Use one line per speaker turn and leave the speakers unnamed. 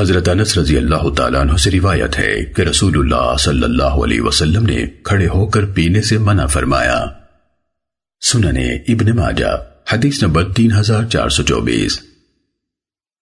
حضرت انس رضی اللہ تعالیٰ عنہ سے روایت ہے کہ رسول اللہ صلی اللہ علیہ وسلم نے کھڑے ہو کر پینے سے منع فرمایا۔ سننے ابن ماجہ، حدیث نمبر تین ہزار چار سو چوبیس۔